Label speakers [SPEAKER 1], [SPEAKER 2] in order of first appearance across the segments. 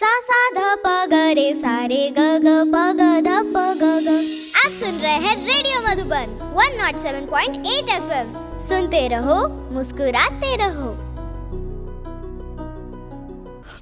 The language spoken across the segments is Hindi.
[SPEAKER 1] सा सा, ध, प, ग, रे, सा, रे, ग ग, प, ग, ध, प, ग ग। आप सुन रहे हैं रेडियो मधुबन 107.8 एफएम सुनते रहो, मुस्कुराते रहो।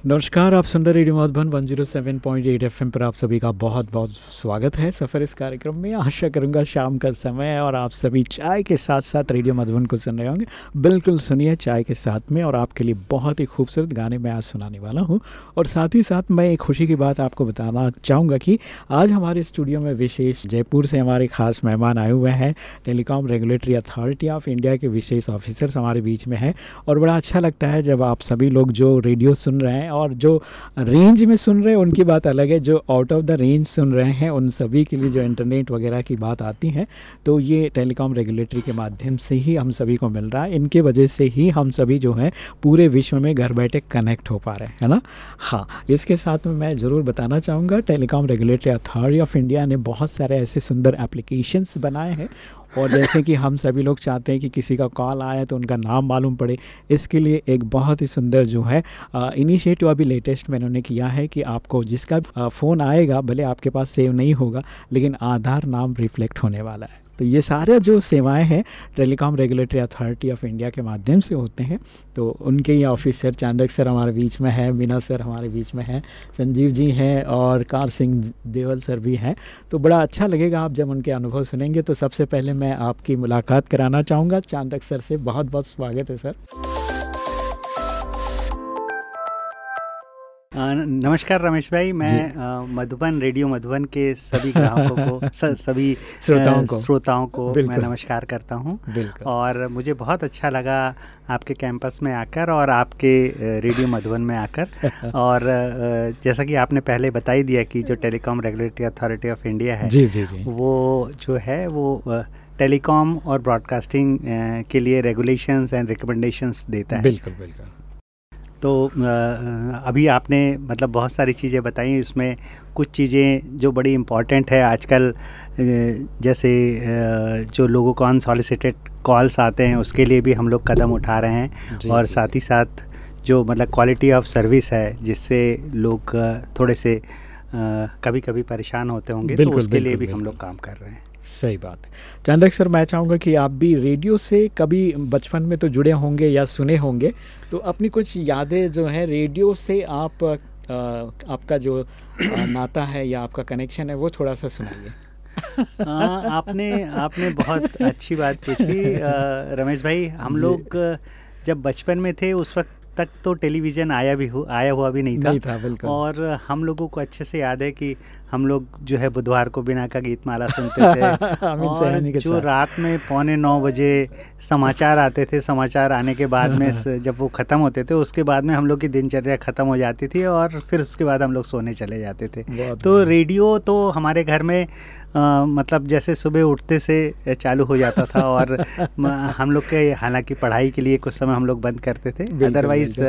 [SPEAKER 2] नमस्कार, आप सुन रहे रेडियो मधुबन 107.8 एफएम पर आप सभी का बहुत बहुत स्वागत है। सफ़र इस कार्यक्रम में आशा करूँगा शाम का समय है और आप सभी चाय के साथ साथ रेडियो मधुबन को सुन रहे होंगे। बिल्कुल सुनिए चाय के साथ में और आपके लिए बहुत ही खूबसूरत गाने मैं आज सुनाने वाला हूँ। और साथ ही साथ मैं एक खुशी की बात आपको बताना चाहूँगा कि आज हमारे स्टूडियो में विशेष जयपुर से हमारे खास मेहमान आए हुए हैं। Telecom regulatory authority of India के विशेष ऑफिसर्स हमारे बीच में हैं और बड़ा अच्छा लगता है जब आप सभी लोग जो रेडियो सुन रहे हैं और जो रेंज में सुन रहे हैं, उनकी बात अलग है। जो आउट ऑफ़ द रेंज सुन रहे हैं, उन सभी के लिए जो इंटरनेट वगैरह की बात आती है तो ये टेलीकॉम रेगुलेटरी के माध्यम से ही हम सभी को मिल रहा है। इनके वजह से ही हम सभी जो हैं, पूरे विश्व में घर बैठे कनेक्ट हो पा रहे हैं, है ना? हाँ इसके साथ में मैं ज़रूर बताना चाहूँगा telecom regulatory authority of India ने बहुत सारे ऐसे सुंदर एप्लीकेशंस बनाए हैं। और जैसे कि हम सभी लोग चाहते हैं कि किसी का कॉल आया तो उनका नाम मालूम पड़े, इसके लिए एक बहुत ही सुंदर जो है इनिशिएटिव अभी लेटेस्ट में इन्होंने किया है कि आपको जिसका फ़ोन आएगा, भले आपके पास सेव नहीं होगा, लेकिन आधार नाम रिफ्लेक्ट होने वाला है। तो ये सारे जो सेवाएँ हैं telecom regulatory authority of India के माध्यम से होते हैं। तो उनके ही ऑफिसर चांदक सर हमारे बीच में है मीना सर हमारे बीच में है संजीव जी हैं और कार सिंह देवल सर भी हैं। तो बड़ा अच्छा लगेगा आप जब उनके अनुभव सुनेंगे। तो सबसे पहले मैं आपकी मुलाकात कराना चाहूँगा। चांदक सर से बहुत बहुत स्वागत है सर
[SPEAKER 3] नमस्कार रमेश भाई मैं मधुबन रेडियो मधुबन के सभी ग्राहकों को स, सभी श्रोताओं को। श्रोताओं को मैं नमस्कार करता हूँ। और मुझे बहुत अच्छा लगा आपके कैंपस में आकर और आपके रेडियो मधुबन में आकर। और जैसा कि आपने पहले बता ही दिया कि जो telecom regulatory authority of India है
[SPEAKER 2] जी जी जी।
[SPEAKER 3] वो जो है वो टेलीकॉम और ब्रॉडकास्टिंग के लिए रेगुलेशंस एंड रिकमेंडेशंस देता है।
[SPEAKER 2] बिल्कुल बिल्कुल।
[SPEAKER 3] तो अभी आपने मतलब बहुत सारी चीज़ें बताई इसमें कुछ चीज़ें जो बड़ी इंपॉर्टेंट है आजकल जैसे जो लोगों को अनसॉलिसिटेड कॉल्स आते हैं उसके लिए भी हम लोग कदम उठा रहे हैं और साथ ही साथ जो मतलब क्वालिटी ऑफ़ सर्विस है जिससे लोग थोड़े से कभी कभी परेशान होते होंगे तो उसके लिए भी हम लोग काम कर रहे हैं।
[SPEAKER 2] सही बात है। चांदक सर मैं चाहूँगा कि आप भी रेडियो से कभी बचपन में तो जुड़े होंगे या सुने होंगे तो अपनी कुछ यादें जो हैं रेडियो से आप आ, आपका जो नाता है या आपका कनेक्शन है वो थोड़ा सा सुनाइए
[SPEAKER 3] आपने आपने बहुत अच्छी बात पूछी। रमेश भाई हम लोग जब बचपन में थे उस वक्त तक तो टेलीविज़न आया भी हो आया हुआ भी नहीं था,
[SPEAKER 2] नहीं था बिल्कुल।
[SPEAKER 3] और हम लोगों को अच्छे से याद है कि हम लोग जो है बुधवार को बिना का गीत माला सुनते थे। और जो रात में पौने नौ बजे समाचार आते थे समाचार आने के बाद में जब वो ख़त्म होते थे उसके बाद में हम लोग की दिनचर्या ख़त्म हो जाती थी और फिर उसके बाद हम लोग सोने चले जाते थे। तो रेडियो तो हमारे घर में आ, मतलब जैसे सुबह उठते से चालू हो जाता था और हम लोग के हालाँकि पढ़ाई के लिए कुछ समय हम लोग बंद करते थे। अदरवाइज़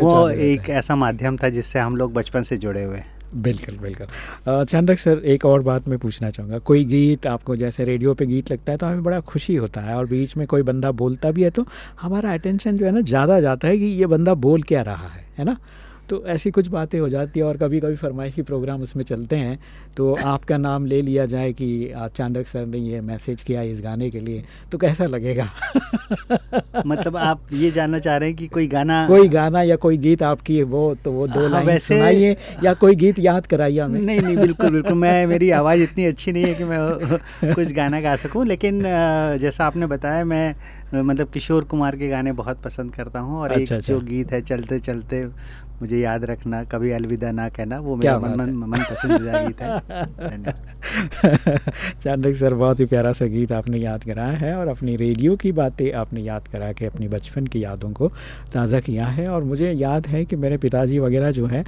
[SPEAKER 3] वो एक ऐसा माध्यम था जिससे हम लोग बचपन से जुड़े हुए।
[SPEAKER 2] बिल्कुल बिल्कुल। चंद्रक सर एक और बात मैं पूछना चाहूँगा। कोई गीत आपको जैसे रेडियो पे गीत लगता है तो हमें बड़ा खुशी होता है और बीच में कोई बंदा बोलता भी है तो हमारा अटेंशन जो है ना ज़्यादा जाता है कि ये बंदा बोल क्या रहा है है ना? तो ऐसी कुछ बातें हो जाती है और कभी कभी फरमाइशी प्रोग्राम उसमें चलते हैं। तो आपका नाम ले लिया जाए कि चांदक सर ने ये मैसेज किया इस गाने के लिए तो कैसा लगेगा?
[SPEAKER 3] मतलब आप ये जानना चाह रहे हैं कि कोई गाना
[SPEAKER 2] कोई गाना या कोई गीत आपकी वो तो वो दो हाँ, लाइन सुनाइए या कोई गीत याद कराइए हमें।
[SPEAKER 3] नहीं नहीं बिल्कुल बिल्कुल मैं मेरी आवाज़ इतनी अच्छी नहीं है कि मैं कुछ गाना गा सकूँ लेकिन जैसा आपने बताया मैं मतलब किशोर कुमार के गाने बहुत पसंद करता हूँ और अच्छा, एक अच्छा। जो गीत है चलते चलते मुझे याद रखना कभी अलविदा ना कहना वो मेरा मन मन मन पसंदीदा गीत है
[SPEAKER 2] चांदक सर बहुत ही प्यारा सा गीत आपने याद कराया है और अपनी रेडियो की बातें आपने याद करा के अपनी बचपन की यादों को ताज़ा किया है। और मुझे याद है कि मेरे पिताजी वगैरह जो है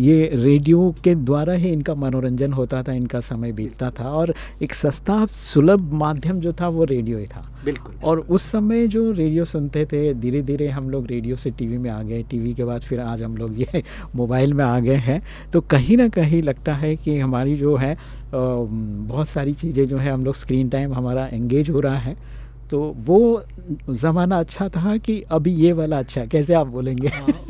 [SPEAKER 2] ये रेडियो के द्वारा ही इनका मनोरंजन होता था इनका समय बीतता था और एक सस्ता सुलभ माध्यम जो था वो रेडियो ही था।
[SPEAKER 3] बिल्कुल।
[SPEAKER 2] और उस समय जो रेडियो सुनते थे धीरे धीरे हम लोग रेडियो से टीवी में आ गए। टीवी के बाद फिर आज हम लोग ये मोबाइल में आ गए हैं। तो कहीं ना कहीं लगता है कि हमारी जो है बहुत सारी चीज़ें जो है हम लोग स्क्रीन टाइम हमारा एंगेज हो रहा है। तो वो ज़माना अच्छा था कि अभी ये वाला अच्छा कैसे आप बोलेंगे?
[SPEAKER 3] हाँ,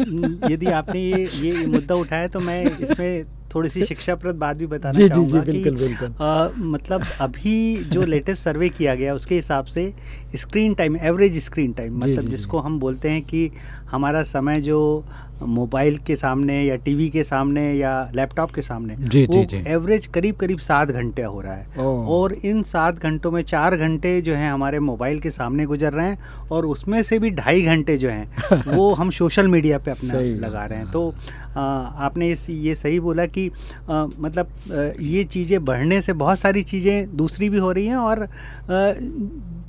[SPEAKER 3] यदि आपने ये ये मुद्दा उठाया तो मैं इसमें थोड़ी सी शिक्षाप्रद बात भी बताना जी, जी, जी, बिल्कुल, कि बिल्कुल। आ, मतलब अभी जो लेटेस्ट सर्वे किया गया उसके हिसाब से screen time average screen time मतलब जिसको हम बोलते हैं कि हमारा समय जो मोबाइल के सामने या टीवी के सामने या लैपटॉप के सामने जी, वो जी, जी. एवरेज करीब करीब सात घंटे हो रहा है और इन सात घंटों में चार घंटे जो हैं हमारे मोबाइल के सामने गुजर रहे हैं और उसमें से भी ढाई घंटे जो हैं वो हम सोशल मीडिया पे अपना लगा रहे हैं तो आ, आपने इस ये सही बोला कि आ, मतलब आ, ये चीज़ें बढ़ने से बहुत सारी चीज़ें दूसरी भी हो रही हैं और आ,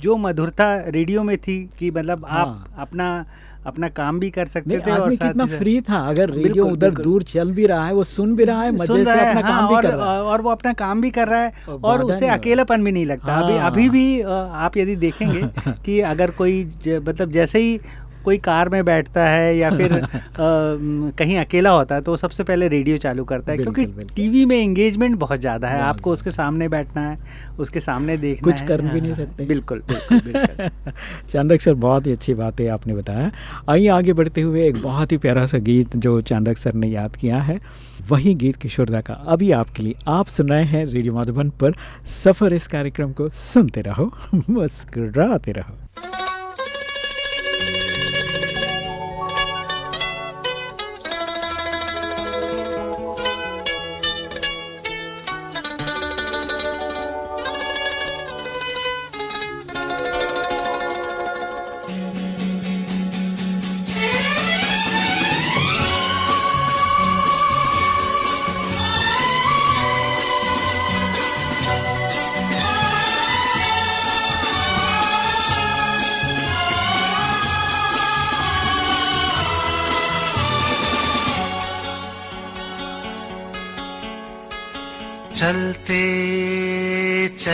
[SPEAKER 3] जो मधुरता रेडियो में थी कि मतलब आप हाँ। अपना अपना काम भी कर सकते थे
[SPEAKER 2] और साथ कितना फ्री था अगर रेडियो उधर दूर चल भी रहा है वो सुन भी रहा है मज़े से अपना हाँ, काम भी और, कर रहा है।
[SPEAKER 3] और वो अपना काम भी कर रहा है और उसे अकेलापन भी नहीं लगता। हाँ। अभी अभी भी आप यदि देखेंगे कि अगर कोई मतलब जैसे ही कोई कार में बैठता है या फिर आ, कहीं अकेला होता है तो सबसे पहले रेडियो चालू करता है क्योंकि टीवी में एंगेजमेंट बहुत ज़्यादा है आपको उसके सामने बैठना है उसके सामने देखना
[SPEAKER 2] कुछ कर भी नहीं हाँ, सकते
[SPEAKER 3] बिल्कुल बिल्कुल,
[SPEAKER 2] चांदक सर बहुत ही अच्छी बात है आपने बताया। आइए आगे बढ़ते हुए एक बहुत ही प्यारा सा गीत जो चांदक सर ने याद किया है वही गीत किशोरदा का। अभी आपके लिए आप सुन रहे हैं रेडियो माधुबन पर सफ़र इस कार्यक्रम को सुनते रहो मुस्कुराते रहो।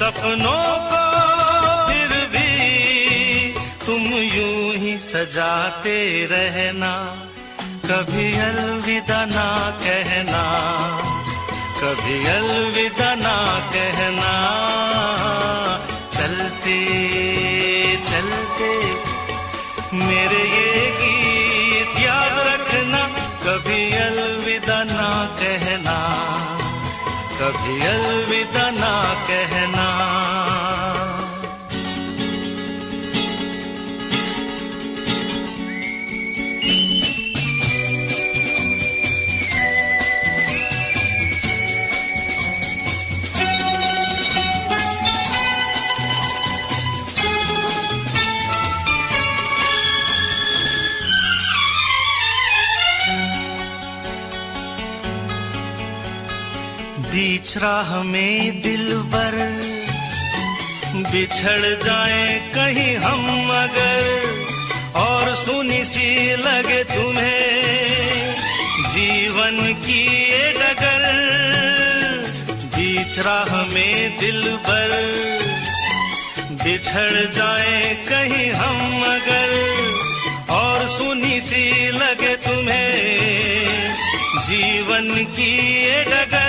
[SPEAKER 4] सपनों को फिर भी तुम यूँ ही सजाते रहना। कभी अलविदा ना कहना, कभी अलविदा ना कहना। बीच राह में दिल बर बिछड़ जाए कहीं हम मगर और सुनी सी लगे तुम्हें जीवन की ये डगर। बीच राह में दिल बर बिछड़ जाए कहीं हम मगर और सुनी सी लगे तुम्हें जीवन की ये डगर।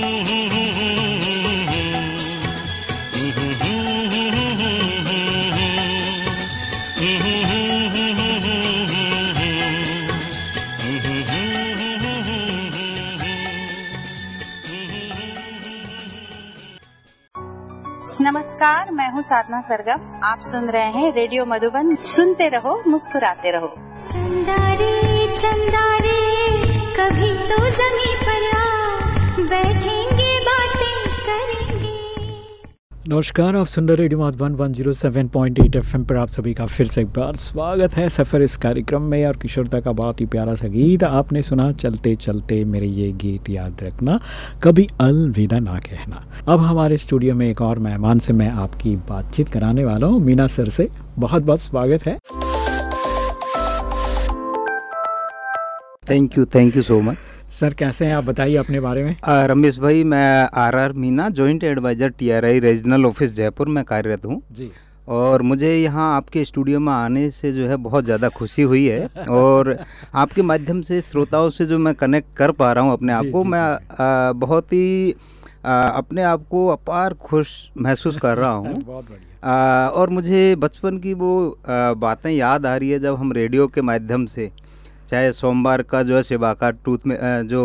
[SPEAKER 5] नमस्कार, मैं हूँ साधना सरगम। आप सुन रहे हैं रेडियो मधुबन। सुनते रहो, मुस्कुराते रहो।
[SPEAKER 6] चंदा रे चंदा रे कभी तो जमी
[SPEAKER 2] नमस्कार, आप सुन रहे रेडियो माधवन 107.8 एफएम पर आप सभी का फिर से एक बार स्वागत है सफ़र इस कार्यक्रम में। और किशोरता का बहुत ही प्यारा सा गीत आपने सुना, चलते चलते मेरे ये गीत याद रखना, कभी अलविदा ना कहना। अब हमारे स्टूडियो में एक और मेहमान से मैं आपकी बातचीत कराने वाला हूँ। मीना सर से बहुत बहुत स्वागत है।
[SPEAKER 7] Thank you thank you so much
[SPEAKER 2] sir कैसे हैं? आप बताइए अपने बारे में।
[SPEAKER 7] रमेश भाई मैं R R Meena joint adviser TRAI regional office Jaipur में कार्यरत हूँ।
[SPEAKER 2] जी।
[SPEAKER 7] और मुझे यहाँ आपके स्टूडियो में आने से जो है बहुत ज़्यादा खुशी हुई है। और आपके माध्यम से श्रोताओं से जो मैं कनेक्ट कर पा रहा हूँ अपने आप को मैं आ, बहुत ही आ, अपने आप को अपार खुश महसूस कर रहा हूँ। और मुझे बचपन की वो बातें याद आ रही है जब हम रेडियो के माध्यम से। चाहे सोमवार का जो है सेवा का टूथ में जो।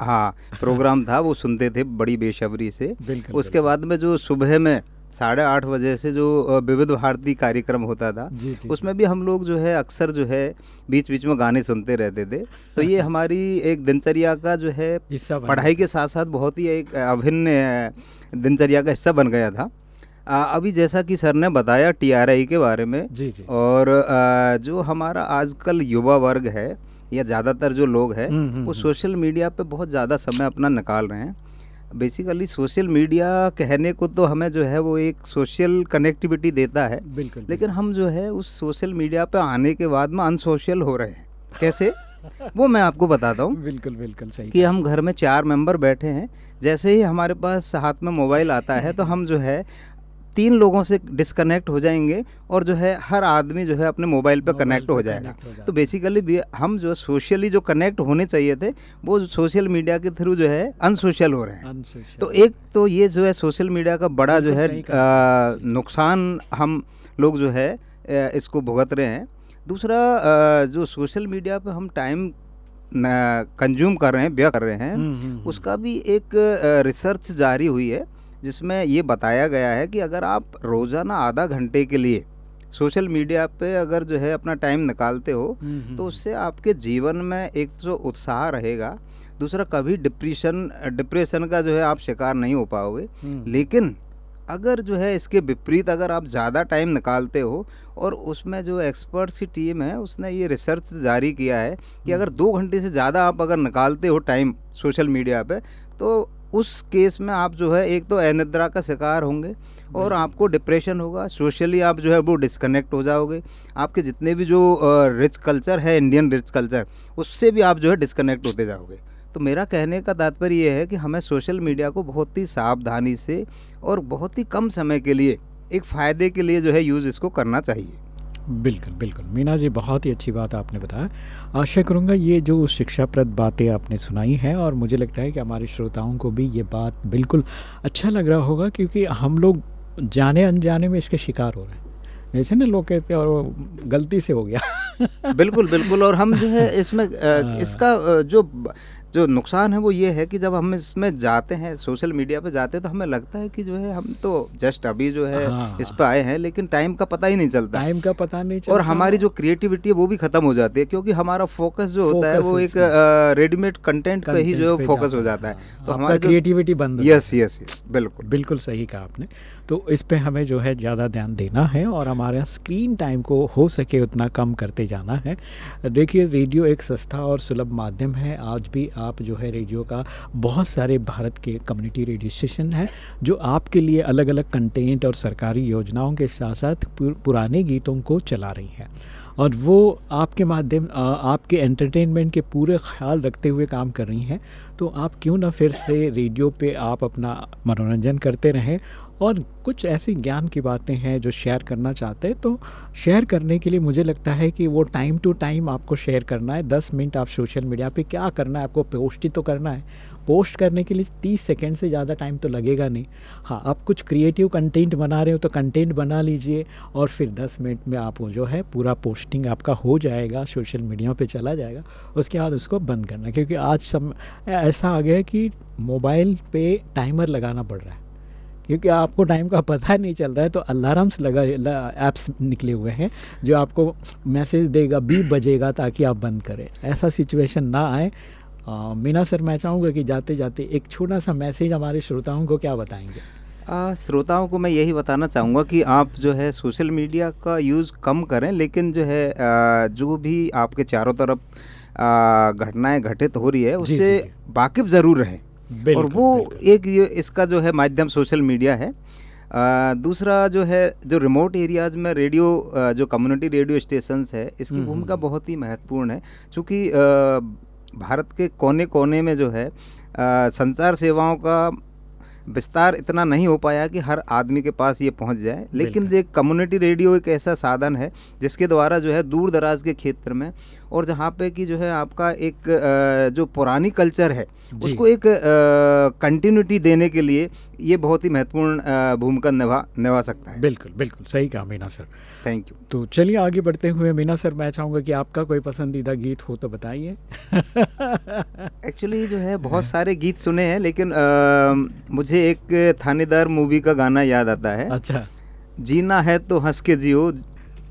[SPEAKER 7] हाँ प्रोग्राम था वो सुनते थे बड़ी बेशबरी से। उसके बाद में जो सुबह में साढ़े आठ बजे से जो विविध भारती कार्यक्रम होता था
[SPEAKER 2] जी जी
[SPEAKER 7] उसमें भी हम लोग जो है अक्सर जो है बीच बीच में गाने सुनते रहते थे। तो ये हमारी एक दिनचर्या का जो है पढ़ाई के साथ साथ बहुत ही एक अभिन्न दिनचर्या का हिस्सा बन गया था। अभी जैसा कि सर ने बताया टीआरआई के बारे में
[SPEAKER 2] जी जी।
[SPEAKER 7] और जो हमारा आजकल युवा वर्ग है या ज़्यादातर जो लोग हैं
[SPEAKER 2] हम्म, हम्म,
[SPEAKER 7] वो
[SPEAKER 2] हम्म।
[SPEAKER 7] सोशल मीडिया पे बहुत ज़्यादा समय अपना निकाल रहे हैं। बेसिकली सोशल मीडिया कहने को तो हमें जो है वो एक सोशल कनेक्टिविटी देता है
[SPEAKER 2] बिल्कुल
[SPEAKER 7] लेकिन हम जो है उस सोशल मीडिया पे आने के बाद में अनसोशल हो रहे हैं। कैसे? वो मैं आपको बताता हूँ।
[SPEAKER 2] बिल्कुल बिल्कुल सही
[SPEAKER 7] कि हम घर में चार मेंबर बैठे हैं जैसे ही हमारे पास हाथ में मोबाइल आता है तो हम जो है तीन लोगों से डिसकनेक्ट हो जाएँगे और जो है हर आदमी जो है अपने मोबाइल पे
[SPEAKER 2] मोबाइल
[SPEAKER 7] कनेक्ट हो जाएगा।
[SPEAKER 2] हो
[SPEAKER 7] तो बेसिकली हम जो सोशली जो कनेक्ट होने चाहिए थे वो सोशल मीडिया के थ्रू जो है अनसोशल हो रहे हैं। तो एक तो ये जो है सोशल मीडिया का बड़ा जो है
[SPEAKER 2] कहा।
[SPEAKER 7] अ, नुकसान हम लोग जो है इसको भुगत रहे हैं। दूसरा जो सोशल मीडिया पर हम टाइम कंज्यूम कर रहे हैं व्यय कर रहे हैं
[SPEAKER 2] हम्म, हम्म, हम्म।
[SPEAKER 7] उसका भी एक रिसर्च जारी हुई है। जिसमें ये बताया गया है कि अगर आप रोज़ाना आधा घंटे के लिए सोशल मीडिया पे अगर जो है अपना टाइम निकालते हो
[SPEAKER 2] हम्म, हम्म,
[SPEAKER 7] तो उससे आपके जीवन में एक जो उत्साह रहेगा दूसरा कभी डिप्रेशन डिप्रेशन का जो है आप शिकार नहीं हो पाओगे।
[SPEAKER 2] हम्म,
[SPEAKER 7] लेकिन अगर जो है इसके विपरीत अगर आप ज़्यादा टाइम निकालते हो और उसमें जो एक्सपर्ट्स की टीम है उसने ये रिसर्च जारी किया है कि अगर दो घंटे से ज़्यादा आप अगर निकालते हो टाइम सोशल मीडिया पे तो उस केस में आप जो है एक तो अनिद्रा का शिकार होंगे और आपको डिप्रेशन होगा। सोशली आप जो है वो डिस्कनेक्ट हो जाओगे। आपके जितने भी जो रिच कल्चर है इंडियन रिच कल्चर उससे भी आप जो है डिस्कनेक्ट होते जाओगे। तो मेरा कहने का तात्पर्य ये है कि हमें सोशल मीडिया को बहुत ही सावधानी से और बहुत ही कम समय के लिए एक फ़ायदे के लिए जो है यूज़ इसको करना चाहिए।
[SPEAKER 2] बिल्कुल बिल्कुल। मीना जी बहुत ही अच्छी बात आपने बताया। आशा करूँगा ये जो शिक्षाप्रद बातें आपने सुनाई हैं और मुझे लगता है कि हमारे श्रोताओं को भी ये बात बिल्कुल अच्छा लग रहा होगा क्योंकि हम लोग जाने अनजाने में इसके शिकार हो रहे हैं। जैसे ना लोग कहते हैं और वो गलती से हो गया।
[SPEAKER 7] बिल्कुल बिल्कुल। और हम जो है इसमें हाँ। इसका जो जो नुकसान है वो ये है कि जब हम इसमें जाते हैं सोशल मीडिया पे जाते हैं तो हमें लगता है कि जो है हम तो जस्ट अभी जो है हाँ, इस पर आए हैं लेकिन टाइम का पता ही नहीं चलता।
[SPEAKER 2] टाइम का पता नहीं
[SPEAKER 7] चलता। और हमारी जो क्रिएटिविटी है वो भी खत्म हो जाती है क्योंकि हमारा फोकस जो होता है वो एक रेडीमेड कंटेंट पे ही जो है फोकस हो जाता है।
[SPEAKER 2] हाँ, तो हमारी क्रिएटिविटी बंद
[SPEAKER 7] यस यस यस बिल्कुल।
[SPEAKER 2] बिल्कुल सही कहा आपने। तो इस पे हमें जो है ज़्यादा ध्यान देना है और हमारे स्क्रीन टाइम को हो सके उतना कम करते जाना है। देखिए रेडियो एक सस्ता और सुलभ माध्यम है। आज भी आप जो है रेडियो का बहुत सारे भारत के कम्युनिटी रेडियो स्टेशन हैं, जो आपके लिए अलग अलग कंटेंट और सरकारी योजनाओं के साथ साथ पुराने गीतों को चला रही हैं। और वो आपके माध्यम आपके एंटरटेनमेंट के पूरे ख्याल रखते हुए काम कर रही हैं तो आप क्यों ना फिर से रेडियो पे आप अपना मनोरंजन करते रहें और कुछ ऐसी ज्ञान की बातें हैं जो शेयर करना चाहते हैं। तो शेयर करने के लिए मुझे लगता है कि वो टाइम टू टाइम आपको शेयर करना है। दस मिनट आप सोशल मीडिया पे क्या करना है, आपको पोस्ट ही तो करना है। पोस्ट करने के लिए तीस सेकेंड से ज़्यादा टाइम तो लगेगा नहीं। हाँ आप कुछ क्रिएटिव कंटेंट बना रहे हो तो कंटेंट बना लीजिए और फिर दस मिनट में आप जो है पूरा पोस्टिंग आपका हो जाएगा सोशल मीडिया पे चला जाएगा। उसके बाद उसको बंद करना क्योंकि आज सब ऐसा आ गया है कि मोबाइल पे टाइमर लगाना पड़ रहा है। क्योंकि आपको टाइम का पता नहीं चल रहा है तो अलार्म्स लगा ऐप्स निकले हुए हैं जो आपको मैसेज देगा बी बजेगा ताकि आप बंद करें। ऐसा सिचुएशन ना आए। मीना सर मैं चाहूँगा कि जाते जाते एक छोटा सा मैसेज हमारे श्रोताओं को क्या बताएँगे?
[SPEAKER 7] श्रोताओं को मैं यही बताना चाहूँगा कि आप जो है सोशल मीडिया का यूज़ कम करें लेकिन जो है आ, जो भी आपके चारों तरफ़ घटनाएँ घटित हो रही है उससे वाकिफ ज़रूर रहें। और वो एक ये इसका जो है माध्यम सोशल मीडिया है। आ, दूसरा जो है जो रिमोट एरियाज़ में रेडियो जो कम्युनिटी रेडियो स्टेशंस है इसकी हम्म, भूमिका हम्म। बहुत ही महत्वपूर्ण है। क्योंकि भारत के कोने कोने में जो है आ, संचार सेवाओं का विस्तार इतना नहीं हो पाया कि हर आदमी के पास ये पहुँच जाए। लेकिन जो कम्युनिटी रेडियो एक ऐसा साधन है जिसके द्वारा जो है दूर दराज के क्षेत्र में और जहाँ पे कि जो है आपका एक जो पुरानी कल्चर है उसको एक कंटिन्यूटी देने के लिए ये बहुत ही महत्वपूर्ण भूमिका निभा निभा सकता है।
[SPEAKER 2] बिल्कुल बिल्कुल सही कहा मीना सर।
[SPEAKER 7] थैंक यू
[SPEAKER 2] तो चलिए आगे बढ़ते हुए मीना सर मैं चाहूँगा कि आपका कोई पसंदीदा गीत हो तो बताइए।
[SPEAKER 7] एक्चुअली जो है बहुत सारे गीत सुने हैं लेकिन आ, मुझे एक थानेदार मूवी का गाना याद आता है।
[SPEAKER 2] अच्छा।
[SPEAKER 7] जीना है तो हंस के जियो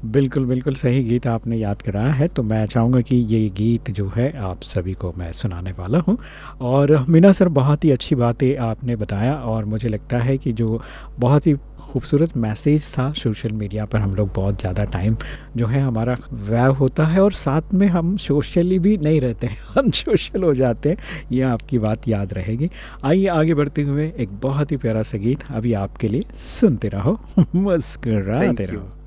[SPEAKER 2] बिल्कुल बिल्कुल सही गीत आपने याद कराया है तो मैं चाहूँगा कि ये गीत जो है आप सभी को मैं सुनाने वाला हूँ। और मीना सर बहुत ही अच्छी बातें आपने बताया और मुझे लगता है कि जो बहुत ही खूबसूरत मैसेज था सोशल मीडिया पर हम लोग बहुत ज़्यादा टाइम जो है हमारा व्यय होता है और साथ में हम सोशली भी नहीं रहते हैं हम सोशल हो जाते हैं ये आपकी बात याद रहेगी। आइए आगे बढ़ते हुए एक बहुत ही प्यारा सा गीत अभी आपके लिए सुनते रहो मुस्कराते रहो।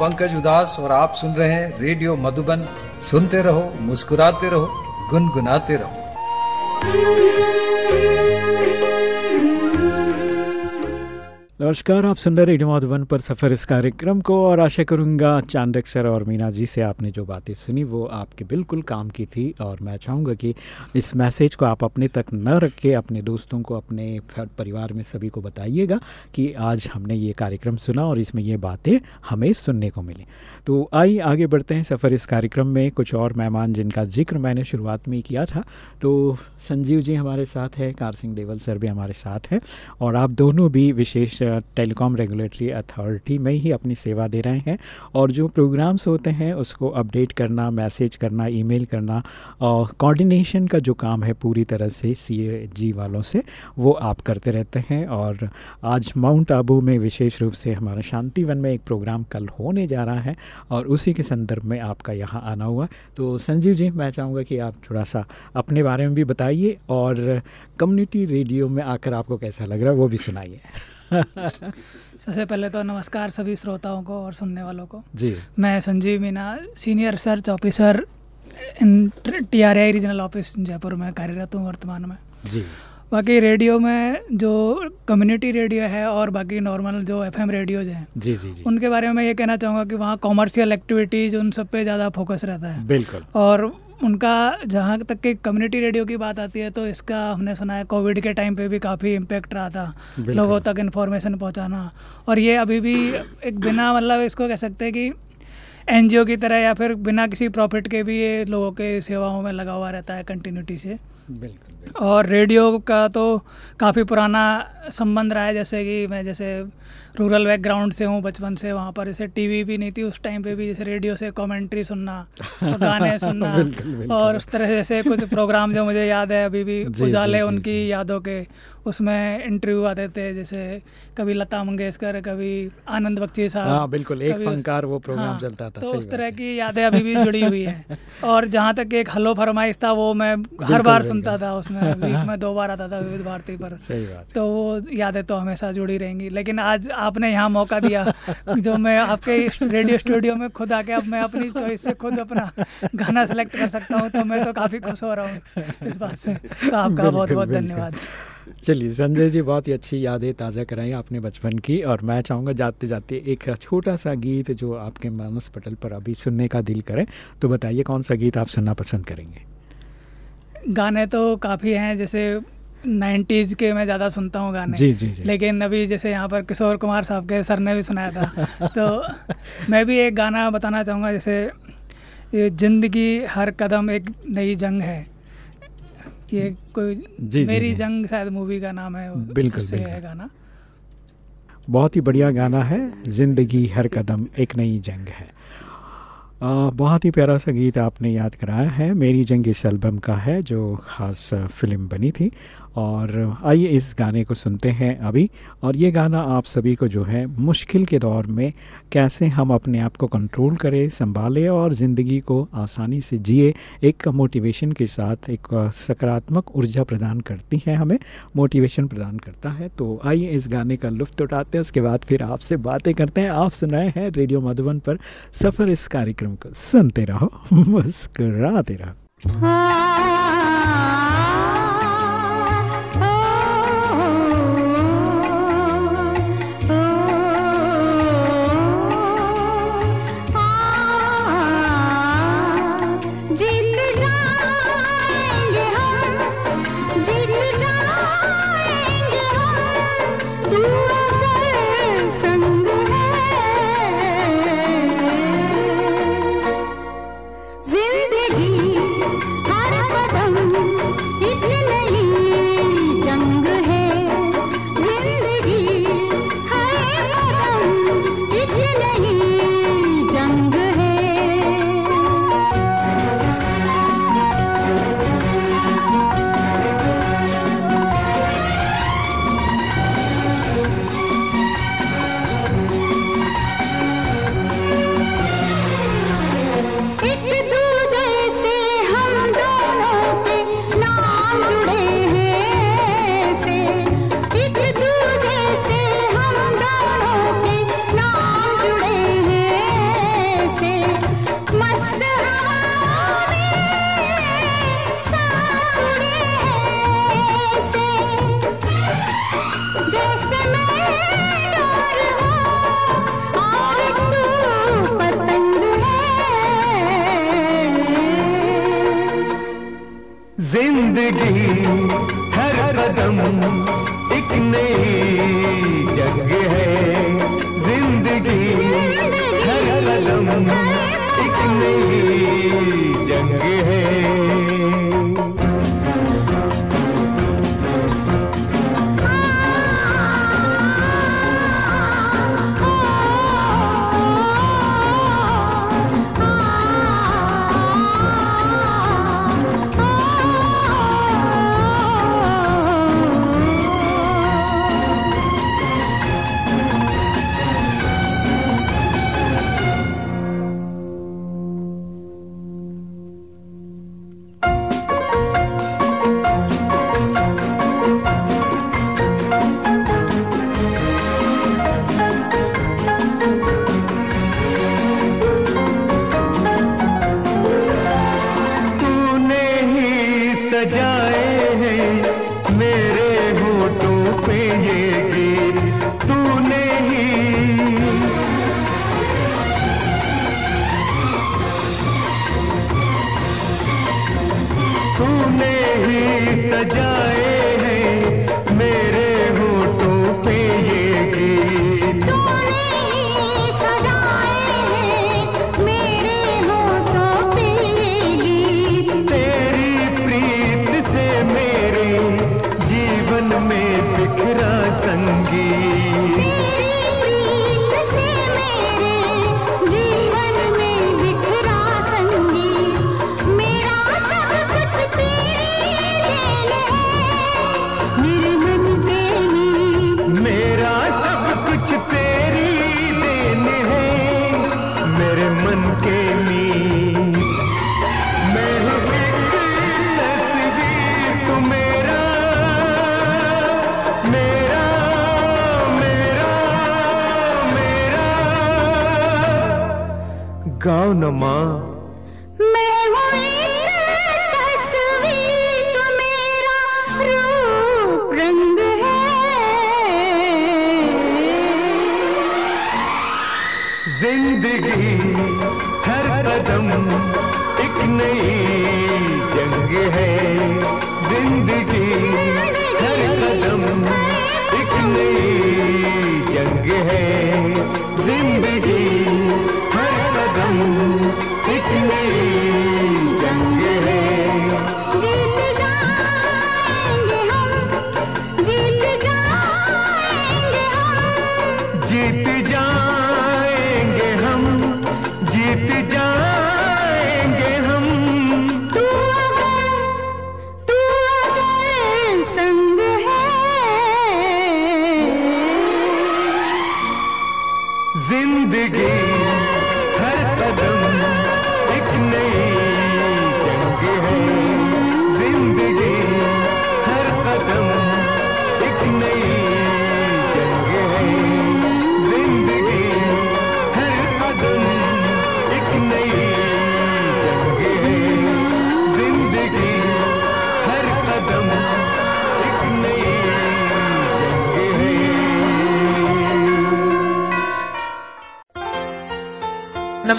[SPEAKER 8] पंकज उदास और आप सुन रहे हैं रेडियो मधुबन। सुनते रहो, मुस्कुराते रहो, गुनगुनाते रहो।
[SPEAKER 2] नमस्कार, आप सुन रहे रेडियो मधुबन पर सफ़र इस कार्यक्रम को और आशा करूँगा चांदक सर और मीना जी से आपने जो बातें सुनी वो आपके बिल्कुल काम की थी और मैं चाहूँगा कि इस मैसेज को आप अपने तक न रख के अपने दोस्तों को, अपने परिवार में सभी को बताइएगा कि आज हमने ये कार्यक्रम सुना और इसमें ये बातें हमें सुनने को मिली। तो आइए आगे बढ़ते हैं सफ़र इस कार्यक्रम में। कुछ और मेहमान जिनका ज़िक्र मैंने शुरुआत में किया था तो संजीव जी हमारे साथ है, कार सिंह देवल सर भी हमारे साथ हैं और आप दोनों भी विशेष टेलीकॉम रेगुलेटरी अथॉरिटी में ही अपनी सेवा दे रहे हैं और जो प्रोग्राम्स होते हैं उसको अपडेट करना, मैसेज करना, ईमेल करना और कोऑर्डिनेशन का जो काम है पूरी तरह से सीएजी वालों से, वो आप करते रहते हैं और आज माउंट आबू में विशेष रूप से हमारा शांतिवन में एक प्रोग्राम कल होने जा रहा है और उसी के संदर्भ में आपका यहाँ आना हुआ। तो संजीव जी, मैं चाहूँगा कि आप थोड़ा सा अपने बारे में भी बताइए और कम्युनिटी रेडियो में आकर आपको कैसा लग रहा है वो भी सुनाइए।
[SPEAKER 9] सबसे पहले तो नमस्कार सभी श्रोताओं को और सुनने वालों को।
[SPEAKER 2] जी।
[SPEAKER 9] मैं Sanjeev Meena senior research officer in T R I regional office Jaipur में कार्यरत हूँ वर्तमान में।
[SPEAKER 2] जी।
[SPEAKER 9] बाकी रेडियो में जो कम्युनिटी रेडियो है और बाकी नॉर्मल जो एफएम रेडियोज हैं
[SPEAKER 2] जी जी जी।
[SPEAKER 9] उनके बारे में मैं ये कहना चाहूँगा कि वहाँ कॉमर्शियल एक्टिविटीज़ उन सब पे ज़्यादा फोकस रहता है।
[SPEAKER 2] बिल्कुल।
[SPEAKER 9] और उनका जहाँ तक कि कम्युनिटी रेडियो की बात आती है तो इसका हमने सुना है कोविड के टाइम पे भी काफ़ी इम्पेक्ट रहा था लोगों तक इन्फॉर्मेशन पहुँचाना। और ये अभी भी एक बिना मतलब इसको कह सकते हैं कि एनजीओ की तरह या फिर बिना किसी प्रॉफिट के भी ये लोगों के सेवाओं में लगा हुआ रहता है कंटिन्यूटी से।
[SPEAKER 2] बिल्कुल
[SPEAKER 9] और रेडियो का तो काफ़ी पुराना संबंध रहा है जैसे कि मैं जैसे रूरल बैकग्राउंड से हूँ बचपन से वहाँ पर। जैसे टीवी भी नहीं थी उस टाइम पे भी जैसे रेडियो से कमेंट्री सुनना और गाने सुनना
[SPEAKER 2] बिल्कुल, बिल्कुल।
[SPEAKER 9] और उस तरह जैसे कुछ प्रोग्राम जो मुझे याद है अभी भी उजाले उनकी यादों के। उसमें इंटरव्यू आते थे जैसे कभी लता मंगेशकर कभी आनंद बख्शी साहब
[SPEAKER 2] हाँ बिल्कुल एक फनकार वो प्रोग्राम हाँ, चलता था
[SPEAKER 9] तो उस तरह की यादें अभी भी जुड़ी हुई हैं। और जहाँ तक एक हलो फरमाइश था वो मैं हर बार सुनता था उसमें वीक में दो बार आता था विविध भारती पर।
[SPEAKER 2] सही बात
[SPEAKER 9] तो वो यादें तो हमेशा जुड़ी रहेंगी। लेकिन आज आपने यहाँ मौका दिया जो मैं आपके रेडियो स्टूडियो में खुद आके अब मैं अपनी चॉइस से खुद अपना गाना सेलेक्ट कर सकता हूँ तो मैं तो काफ़ी खुश हो रहा हूँ इस बात से। तो आपका बहुत बहुत धन्यवाद।
[SPEAKER 2] चलिए संजय जी बहुत ही अच्छी यादें ताज़ा कराई आपने बचपन की और मैं चाहूँगा जाते जाते एक छोटा सा गीत जो आपके मानस पटल पर अभी सुनने का दिल करे तो बताइए कौन सा गीत आप सुनना पसंद करेंगे?
[SPEAKER 9] गाने तो काफ़ी हैं जैसे नाइन्टीज़ के मैं ज़्यादा सुनता हूँ गाने।
[SPEAKER 2] जी, जी जी।
[SPEAKER 9] लेकिन अभी जैसे यहाँ पर किशोर कुमार साहब के सर ने भी सुनाया था। तो मैं भी एक गाना बताना चाहूँगा जैसे ज़िंदगी हर कदम एक नई जंग है। ये कोई
[SPEAKER 2] जी,
[SPEAKER 9] मेरी
[SPEAKER 2] जी,
[SPEAKER 9] जंग शायद मूवी का नाम है
[SPEAKER 2] बिल्कुल
[SPEAKER 9] से है गाना।
[SPEAKER 2] बहुत ही बढ़िया गाना है ज़िंदगी हर कदम एक नई जंग है। आ, बहुत ही प्यारा सा गीत आपने याद कराया है मेरी जंग इस एल्बम का है जो ख़ास फ़िल्म बनी थी। और आइए इस गाने को सुनते हैं अभी। और ये गाना आप सभी को जो है मुश्किल के दौर में कैसे हम अपने आप को कंट्रोल करें, संभालें और ज़िंदगी को आसानी से जिए, एक मोटिवेशन के साथ एक सकारात्मक ऊर्जा प्रदान करती है हमें। मोटिवेशन प्रदान करता है। तो आइए इस गाने का लुफ्त उठाते हैं। उसके बाद फिर आपसे बातें करते हैं। आप सुनाए हैं रेडियो मधुबन पर सफ़र इस कार्यक्रम को। सुनते रहो, मुस्कराते रहो।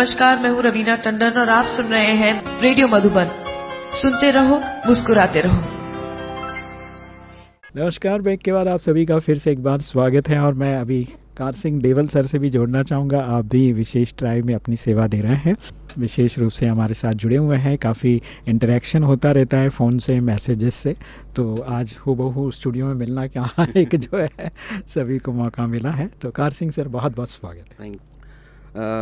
[SPEAKER 10] नमस्कार मैं हूँ रवीना टंडन और आप सुन रहे हैं रेडियो मधुबन। सुनते रहो मुस्कुराते रहो।
[SPEAKER 2] नमस्कार ब्रेक के बाद आप सभी का फिर से एक बार स्वागत है और मैं अभी कार सिंह देवल सर से भी जोड़ना चाहूँगा। आप भी विशेष ट्राइब में अपनी सेवा दे रहे हैं। विशेष रूप से हमारे साथ जुड़े हुए हैं। काफ़ी इंटरेक्शन होता रहता है फ़ोन से मैसेजेस से। तो आज हो बहू स्टूडियो में मिलना क्या एक जो है सभी को मौका मिला है। तो कार सिंह सर बहुत बहुत स्वागत है।
[SPEAKER 11] थैंक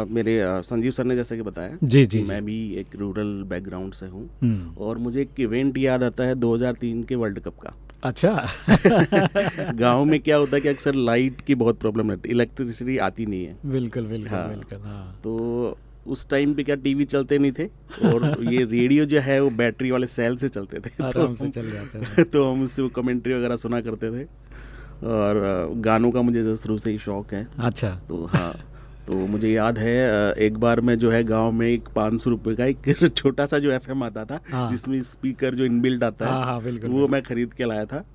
[SPEAKER 11] मेरे संजीव सर ने जैसे कि बताया
[SPEAKER 2] जी जी
[SPEAKER 11] मैं भी एक रूरल बैकग्राउंड से हूँ।
[SPEAKER 2] हम्म।
[SPEAKER 11] और मुझे एक इवेंट याद आता है 2003 के वर्ल्ड कप का।
[SPEAKER 2] अच्छा।
[SPEAKER 11] गाँव में क्या होता है कि अक्सर लाइट की बहुत प्रॉब्लम रहती है इलेक्ट्रिसिटी आती नहीं है।
[SPEAKER 2] बिल्कुल बिल्कुल
[SPEAKER 11] हाँ।
[SPEAKER 2] बिल्कुल हाँ।
[SPEAKER 11] तो उस टाइम पे क्या टीवी चलते नहीं थे? और ये रेडियो जो है वो बैटरी वाले सेल से चलते थे। तो
[SPEAKER 2] आराम से
[SPEAKER 11] हम-
[SPEAKER 2] चल जाते थे।
[SPEAKER 11] तो हम उससे वो कमेंट्री वगैरह सुना करते थे। और गानों का मुझे शुरू से ही शौक है।
[SPEAKER 2] अच्छा।
[SPEAKER 11] तो हाँ। तो मुझे याद है एक बार मैं जो है गाँव में एक पाँच सौ रुपये का एक छोटा सा जो एफएम आता था
[SPEAKER 2] हाँ।
[SPEAKER 11] जिसमें स्पीकर जो इनबिल्ट आता है
[SPEAKER 2] हाँ, हाँ, बिल्कुल,
[SPEAKER 11] वो मैं खरीद के लाया था।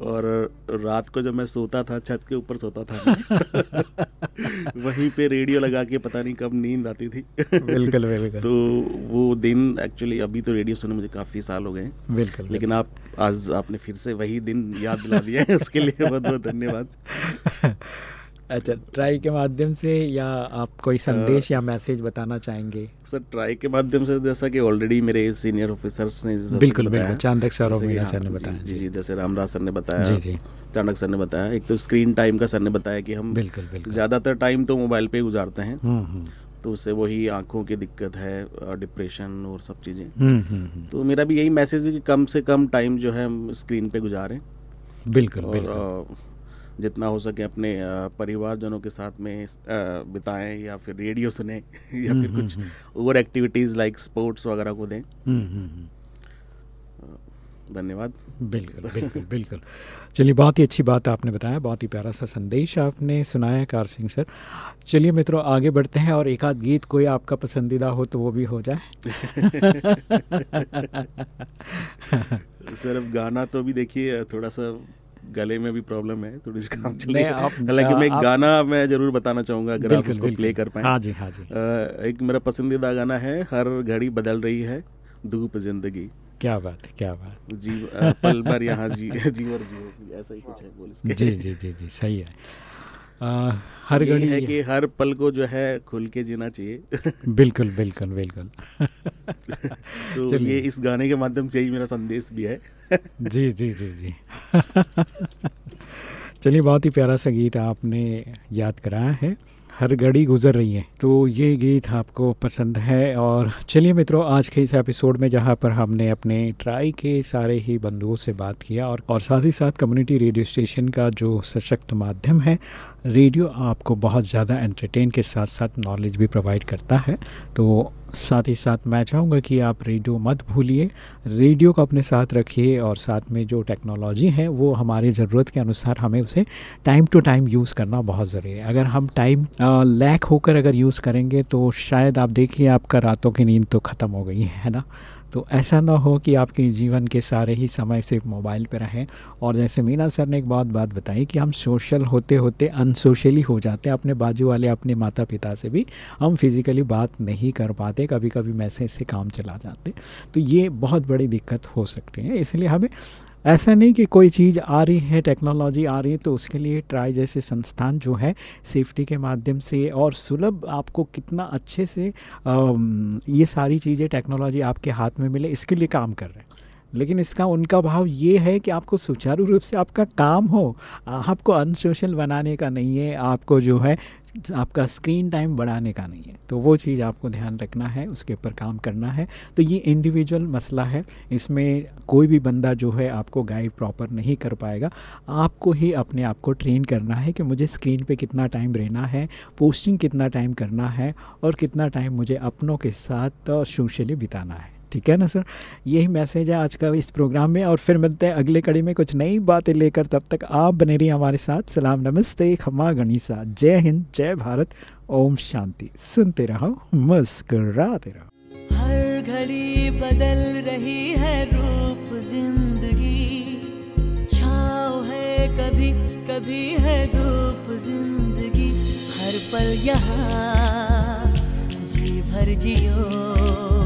[SPEAKER 11] और रात को जब मैं सोता था छत के ऊपर सोता था वहीं पे रेडियो लगा के पता नहीं कब नींद आती थी।
[SPEAKER 2] बिल्कुल, बिल्कुल।
[SPEAKER 11] तो वो दिन एक्चुअली अभी तो रेडियो सुने मुझे काफ़ी साल हो गए हैं।
[SPEAKER 2] बिल्कुल,
[SPEAKER 11] लेकिन आप आज आपने फिर से वही दिन याद दिला दिया है उसके लिए बहुत बहुत धन्यवाद।
[SPEAKER 2] अच्छा ट्राई के माध्यम से या आप कोई संदेश या मैसेज बताना चाहेंगे
[SPEAKER 11] सर ट्राई के माध्यम से जैसा कि ऑलरेडी मेरे सीनियर ऑफिसर्स ने
[SPEAKER 2] बिल्कुल, बिल्कुल, चांदक सर और मीना
[SPEAKER 11] हाँ,
[SPEAKER 2] सर ने बताया,
[SPEAKER 11] जी जी जैसे रामराज सर ने बताया
[SPEAKER 2] जी, जी।
[SPEAKER 11] चाणक सर ने बताया एक तो स्क्रीन टाइम का सर ने बताया कि हम
[SPEAKER 2] बिल्कुल, बिल्कुल।
[SPEAKER 11] ज़्यादातर टाइम तो मोबाइल पे गुजारते हैं
[SPEAKER 2] हम्म, हम्म।
[SPEAKER 11] तो उससे वही आँखों की दिक्कत है डिप्रेशन और सब चीज़ें
[SPEAKER 2] हम्म।
[SPEAKER 11] तो मेरा भी यही मैसेज है कि कम से कम टाइम जो है हम स्क्रीन पे गुजारें
[SPEAKER 2] बिल्कुल,
[SPEAKER 11] और
[SPEAKER 2] बिल्कुल।
[SPEAKER 11] जितना हो सके अपने परिवारजनों के साथ में बिताएँ या फिर रेडियो सुने या
[SPEAKER 2] हम्म,
[SPEAKER 11] फिर
[SPEAKER 2] हम्म,
[SPEAKER 11] कुछ
[SPEAKER 2] हम्म।
[SPEAKER 11] और एक्टिविटीज़ लाइक स्पोर्ट्स वगैरह को दें।
[SPEAKER 2] हम्म, हम्म, हम्म।
[SPEAKER 11] धन्यवाद।
[SPEAKER 2] बिल्कुल बिल्कुल बिल्कुल। चलिए बहुत ही अच्छी बात आपने बताया बहुत ही प्यारा सा संदेश आपने सुनाया कार सिंह सर। चलिए मित्रों आगे बढ़ते हैं और एक आध गीत कोई आपका पसंदीदा हो तो वो भी हो जाए।
[SPEAKER 11] सर अब गाना तो भी देखिए थोड़ा सा गले में भी प्रॉब्लम है थोड़ी सी काम चल रही है। हालाँकि मैं एक गाना मैं ज़रूर बताना चाहूँगा अगर आप उसको प्ले कर पाए।
[SPEAKER 2] हाँ जी, हाँ जी।
[SPEAKER 11] एक मेरा पसंदीदा गाना है हर घड़ी बदल रही है धूप ज़िंदगी।
[SPEAKER 2] क्या बात है क्या बात
[SPEAKER 11] जी पल भर यहाँ जी जीवर जी ऐसा ही कुछ है बोल
[SPEAKER 2] जी जी जी जी सही है। आ, हर घड़ी
[SPEAKER 11] है। कि हर पल को जो है खुल के जीना चाहिए।
[SPEAKER 2] बिल्कुल बिल्कुल बिल्कुल।
[SPEAKER 11] तो
[SPEAKER 2] चलिए।
[SPEAKER 11] ये इस गाने के माध्यम से ही मेरा संदेश भी है।
[SPEAKER 2] जी जी जी जी। चलिए बहुत ही प्यारा सा गीत आपने याद कराया है। हर घड़ी गुजर रही है। तो ये गीत आपको पसंद है और चलिए मित्रों आज के इस एपिसोड में जहाँ पर हमने अपने ट्राई के सारे ही बंधुओं से बात किया और और साथ ही साथ कम्युनिटी रेडियो स्टेशन का जो सशक्त माध्यम है रेडियो आपको बहुत ज़्यादा एंटरटेन के साथ साथ नॉलेज भी प्रोवाइड करता है। तो साथ ही साथ मैं चाहूँगा कि आप रेडियो मत भूलिए। रेडियो को अपने साथ रखिए और साथ में जो टेक्नोलॉजी है, वो हमारी ज़रूरत के अनुसार हमें उसे टाइम टू टाइम यूज़ करना बहुत ज़रूरी है। अगर हम टाइम लैक होकर अगर यूज़ करेंगे तो शायद आप देखिए आपका रातों की नींद तो ख़त्म हो गई है ना? तो ऐसा ना हो कि आपके जीवन के सारे ही समय सिर्फ़ मोबाइल पर रहें। और जैसे मीना सर ने एक बहुत बात बताई कि हम सोशल होते होते अनसोशली हो जाते हैं। अपने बाजू वाले, अपने माता पिता से भी हम फिज़िकली बात नहीं कर पाते कभी कभी मैसेज से काम चला जाते। तो ये बहुत बड़ी दिक्कत हो सकती है। इसलिए हमें ऐसा नहीं कि कोई चीज़ आ रही है टेक्नोलॉजी आ रही है तो उसके लिए ट्राई जैसे संस्थान जो है सेफ्टी के माध्यम से और सुलभ आपको कितना अच्छे से आ, ये सारी चीज़ें टेक्नोलॉजी आपके हाथ में मिले इसके लिए काम कर रहे हैं। लेकिन इसका उनका भाव ये है कि आपको सुचारू रूप से आपका काम हो। आपको अनसोशल बनाने का नहीं है, आपको जो है, आपका स्क्रीन टाइम बढ़ाने का नहीं है। तो वो चीज़ आपको ध्यान रखना है, उसके ऊपर काम करना है। तो ये इंडिविजुअल मसला है, इसमें कोई भी बंदा जो है आपको गाइड प्रॉपर नहीं कर पाएगा। आपको ही अपने आप को ट्रेन करना है कि मुझे स्क्रीन पे कितना टाइम रहना है, पोस्टिंग कितना टाइम करना है और कितना टाइम मुझे अपनों के साथ सोशली बिताना है। ठीक है ना सर यही मैसेज है आज का इस प्रोग्राम में और फिर मिलते हैं अगले कड़ी में कुछ नई बातें लेकर। तब तक आप बने रहिए हमारे साथ। सलाम, नमस्ते, खमा गणिसा। जय हिंद, जय भारत। ओम शांति। सुनते रहो, मुस्कुराते रहो।
[SPEAKER 12] हर घड़ी बदल रही है रूप ज़िंदगी। छाव है कभी कभी है धूप ज़िंदगी। हर पल यहाँ, जी भर जियो।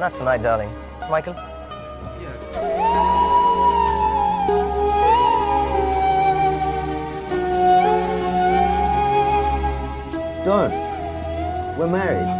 [SPEAKER 13] Not tonight, darling. Michael?
[SPEAKER 14] Don't. We're married.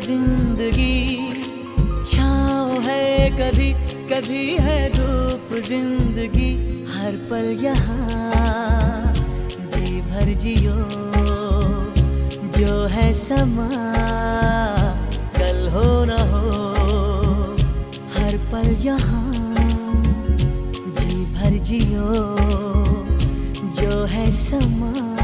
[SPEAKER 12] ज़िंदगी। छाँव है कभी कभी है धूप ज़िंदगी। हर पल यहाँ, जी भर जियो। जो है समा, कल हो न हो, हर पल यहाँ, जी भर जियो। जो है समा।